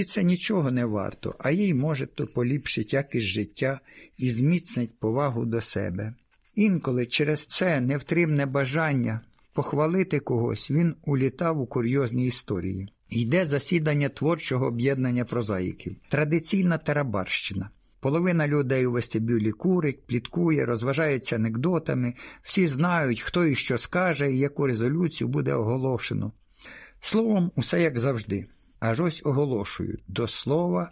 І це нічого не варто, а їй може то поліпшить якість життя і зміцнить повагу до себе. Інколи через це невтримне бажання похвалити когось він улітав у курйозні історії. Йде засідання творчого об'єднання прозаїків, традиційна тарабарщина. Половина людей у вестибюлі курить, пліткує, розважається анекдотами, всі знають, хто і що скаже і яку резолюцію буде оголошено. Словом, усе як завжди. Аж ось оголошують до слова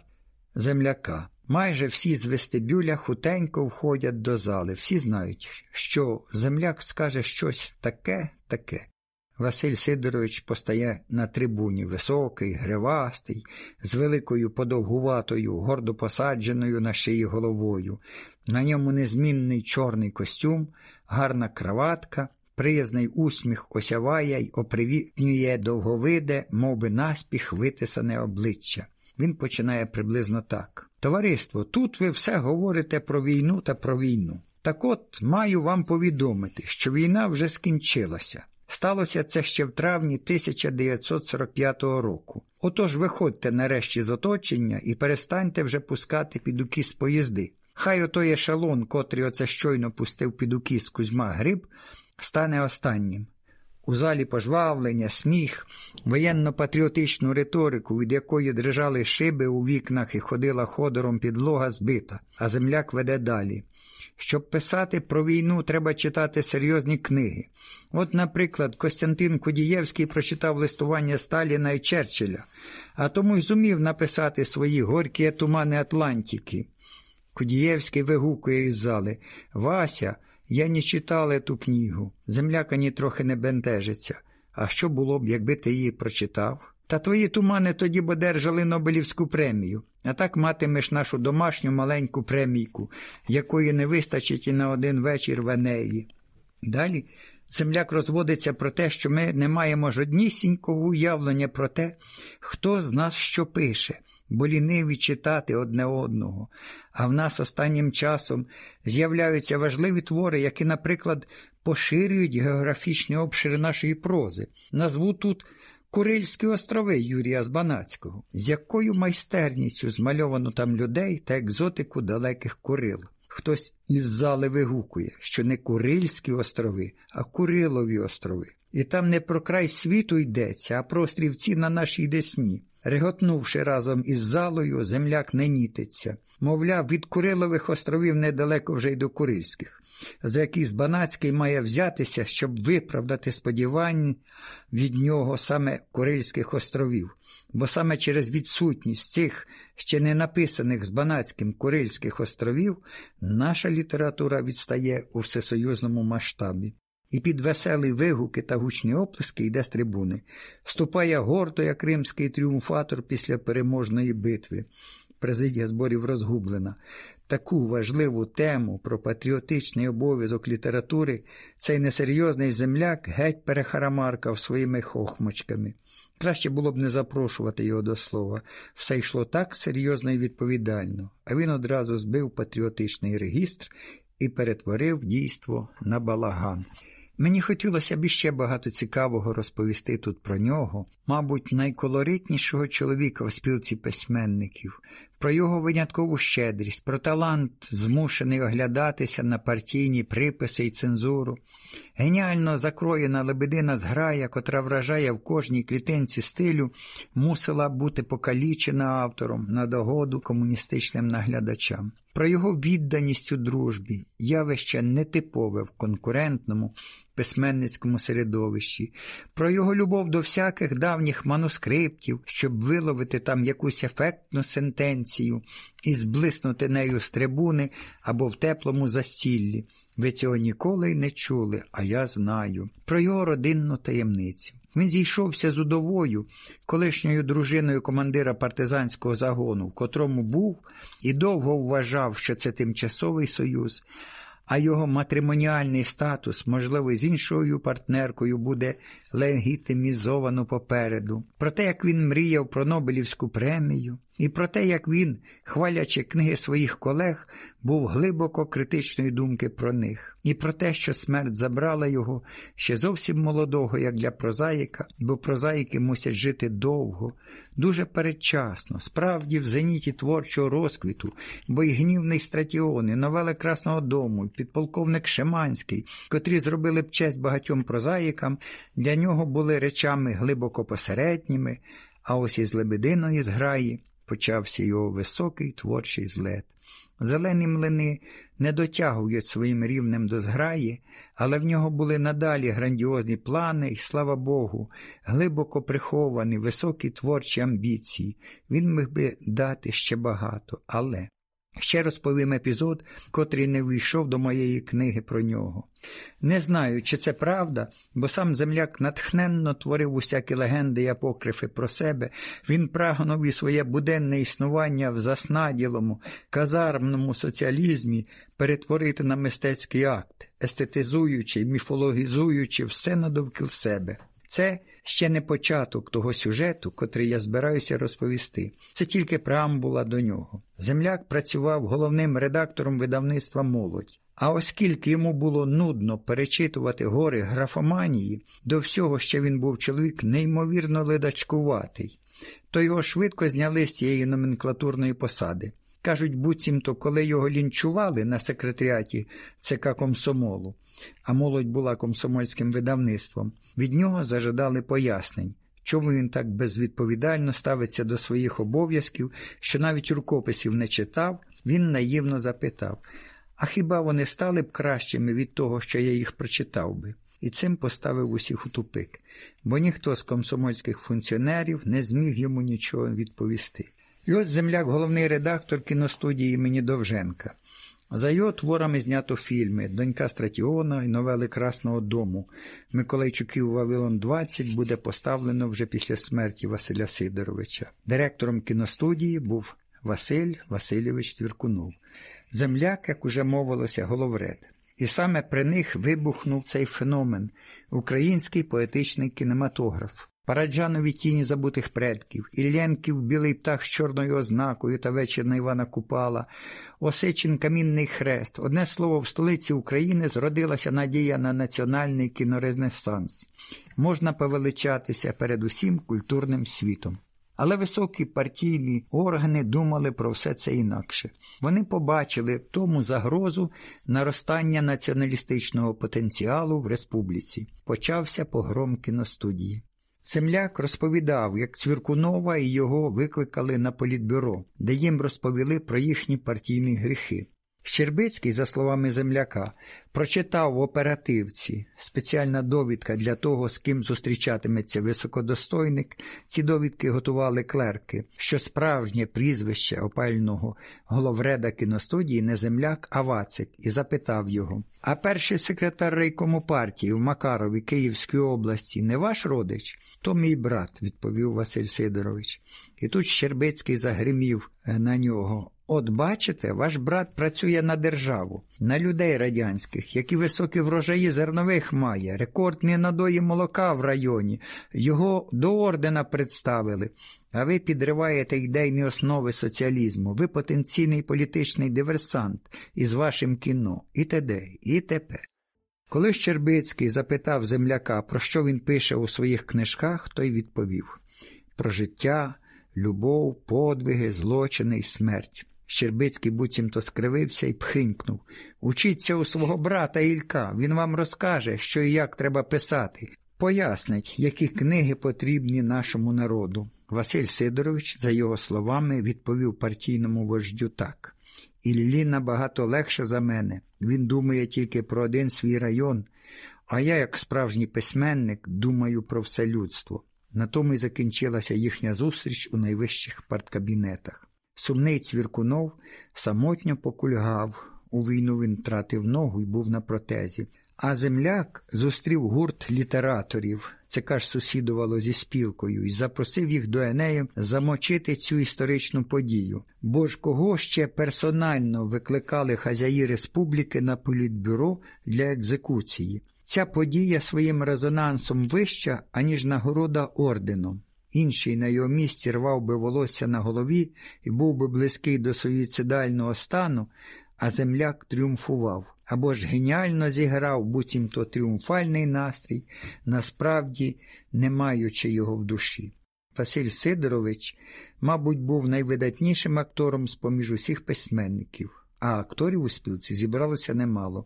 земляка. Майже всі з вестибюля хутенько входять до зали. Всі знають, що земляк скаже щось таке, таке. Василь Сидорович постає на трибуні, високий, гривастий, з великою подовгуватою, гордо посадженою на шиї головою. На ньому незмінний чорний костюм, гарна краватка, приязний усміх осяває й опривітнює довговиде, мов би наспіх витисане обличчя. Він починає приблизно так. Товариство, тут ви все говорите про війну та про війну. Так от маю вам повідомити, що війна вже скінчилася. Сталося це ще в травні 1945 року. Отож виходьте нарешті з оточення і перестаньте вже пускати під укіс поїзди. Хай отой ешелон, котрий оце щойно пустив під укіс Кузьма Гриб, стане останнім. У залі пожвавлення, сміх, воєнно-патріотичну риторику, від якої дрижали шиби у вікнах і ходила ходором підлога збита, а земляк веде далі. Щоб писати про війну, треба читати серйозні книги. От, наприклад, Костянтин Кудієвський прочитав листування Сталіна і Черчилля, а тому й зумів написати свої горькі тумани Атлантики. Кудієвський вигукує із зали Вася, я не читала ту книгу. Земляк ані трохи не бентежиться. А що було б, якби ти її прочитав? Та твої тумани тоді б одержали Нобелівську премію, а так матимеш нашу домашню маленьку премійку, якої не вистачить і на один вечір в Енеї. Далі земляк розводиться про те, що ми не маємо жоднісінького уявлення про те, хто з нас що пише, бо ліниві читати одне одного. А в нас останнім часом з'являються важливі твори, які, наприклад, поширюють географічні обшири нашої прози. Назву тут Курильські острови Юрія Збанацького, з якою майстерністю змальовано там людей та екзотику далеких Курил. Хтось із зали вигукує, що не Курильські острови, а Курилові острови. І там не про край світу йдеться, а про острівці на нашій десні. Реготнувши разом із залою, земляк не нітиться. Мовляв, від Курилових островів недалеко вже й до Курильських, за які Збанацький має взятися, щоб виправдати сподівання від нього саме Курильських островів, бо саме через відсутність цих ще не написаних Збанацьким Курильських островів наша література відстає у всесоюзному масштабі. І під веселі вигуки та гучні оплески йде з трибуни. Ступає гордо, як римський тріумфатор після переможної битви. Президія зборів розгублена. Таку важливу тему про патріотичний обов'язок літератури цей несерйозний земляк геть перехарамаркав своїми хохмочками. Краще було б не запрошувати його до слова. Все йшло так серйозно і відповідально, а він одразу збив патріотичний регістр і перетворив дійство на балаган. Мені хотілося б іще багато цікавого розповісти тут про нього, мабуть, найколоритнішого чоловіка в спілці письменників, про його виняткову щедрість, про талант, змушений оглядатися на партійні приписи і цензуру, геніально закроєна лебедина зграя, котра вражає в кожній клітинці стилю, мусила бути покалічена автором на догоду комуністичним наглядачам. Про його відданість у дружбі, явище нетипове в конкурентному письменницькому середовищі, про його любов до всяких давніх манускриптів, щоб виловити там якусь ефектну сентенцію і зблиснути нею з трибуни або в теплому засіллі. Ви цього ніколи й не чули, а я знаю. Про його родинну таємницю. Він зійшовся з удовою, колишньою дружиною командира партизанського загону, в котрому був і довго вважав, що це тимчасовий союз, а його матримоніальний статус, можливо, з іншою партнеркою буде легітимізовано попереду. Про те, як він мріяв про Нобелівську премію, і про те, як він, хвалячи книги своїх колег, був глибоко критичної думки про них, і про те, що смерть забрала його ще зовсім молодого, як для прозаїка, бо прозаїки мусять жити довго, дуже передчасно, справді в зеніті творчого розквіту, бо й гнівний стратіон, і новели Красного Дому, і підполковник Шиманський, котрі зробили б честь багатьом прозаїкам, для нього були речами глибоко посередніми, а ось із Лебединої зграї почався його високий творчий злет. Зелені млини не дотягують своїм рівнем до зграї, але в нього були надалі грандіозні плани, і, слава Богу, глибоко приховані високі творчі амбіції. Він міг би дати ще багато, але. Ще розповім епізод, котрий не війшов до моєї книги про нього. Не знаю, чи це правда, бо сам земляк натхненно творив усякі легенди і апокрифи про себе, він прагнув і своє буденне існування в заснаділому, казармному соціалізмі перетворити на мистецький акт, естетизуючи, міфологізуючи все надовкіл себе. Це ще не початок того сюжету, котрий я збираюся розповісти. Це тільки преамбула до нього. Земляк працював головним редактором видавництва Молодь. А оскільки йому було нудно перечитувати гори графоманії, до всього ще він був чоловік неймовірно ледачкуватий, то його швидко зняли з цієї номенклатурної посади. Кажуть, буцімто, коли його лінчували на секретаріаті ЦК Комсомолу, а молодь була комсомольським видавництвом, від нього зажадали пояснень, чому він так безвідповідально ставиться до своїх обов'язків, що навіть рукописів не читав, він наївно запитав а хіба вони стали б кращими від того, що я їх прочитав би? І цим поставив усіх у тупик, бо ніхто з комсомольських функціонерів не зміг йому нічого відповісти. І ось земляк, головний редактор кіностудії імені Довженка. За його творами знято фільми Донька Стратіона і новели Красного Дому. Миколайчуків Вавилон 20 буде поставлено вже після смерті Василя Сидоровича. Директором кіностудії був Василь Васильович Твіркунов. Земляк, як уже мовилося, головред. І саме при них вибухнув цей феномен український поетичний кінематограф. Параджанові тіні забутих предків, Іллєнків білий птах з чорною ознакою та вечір на Івана Купала, Осичин камінний хрест. Одне слово, в столиці України зродилася надія на національний кіноренесанс. Можна повеличатися перед усім культурним світом. Але високі партійні органи думали про все це інакше. Вони побачили в тому загрозу наростання націоналістичного потенціалу в республіці. Почався погром кіностудії. Земляк розповідав, як Цвіркунова і його викликали на політбюро, де їм розповіли про їхні партійні гріхи. Щербицький, за словами земляка, прочитав в оперативці спеціальна довідка для того, з ким зустрічатиметься високодостойник. Ці довідки готували клерки, що справжнє прізвище опального головреда кіностудії не земляк, а Вацик, і запитав його: А перший секретар рейкому партії в Макарові Київської області не ваш родич? То мій брат, відповів Василь Сидорович. І тут Щербицький загримів на нього. От бачите, ваш брат працює на державу, на людей радянських, які високі врожаї зернових має, рекордні надої молока в районі, його до ордена представили, а ви підриваєте ідейні основи соціалізму, ви потенційний політичний диверсант із вашим кіно, і т.д. і т.п. Коли Щербицький запитав земляка, про що він пише у своїх книжках, той відповів про життя, любов, подвиги, злочини і смерть. Щербицький буцімто скривився і пхинькнув. Учіться у свого брата Ілька, він вам розкаже, що і як треба писати. Пояснить, які книги потрібні нашому народу. Василь Сидорович, за його словами, відповів партійному вождю так. Іллі набагато легше за мене. Він думає тільки про один свій район, а я, як справжній письменник, думаю про все людство. На тому й закінчилася їхня зустріч у найвищих парткабінетах. Сумний цвіркунов самотньо покульгав. У війну він тратив ногу і був на протезі. А земляк зустрів гурт літераторів, це каж сусідувало зі спілкою, і запросив їх до Енею замочити цю історичну подію. Бо ж кого ще персонально викликали хазяї республіки на політбюро для екзекуції. Ця подія своїм резонансом вища, аніж нагорода орденом. Інший на його місці рвав би волосся на голові і був би близький до суїцидального стану, а земляк тріумфував. Або ж геніально зіграв, буцімто тріумфальний настрій, насправді не маючи його в душі. Василь Сидорович, мабуть, був найвидатнішим актором з поміж усіх письменників, а акторів у спілці зібралося немало.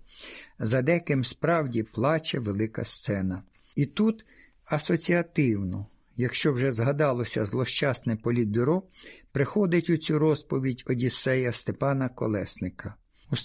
За деким справді плаче велика сцена. І тут асоціативно якщо вже згадалося злощасне політбюро, приходить у цю розповідь Одіссея Степана Колесника.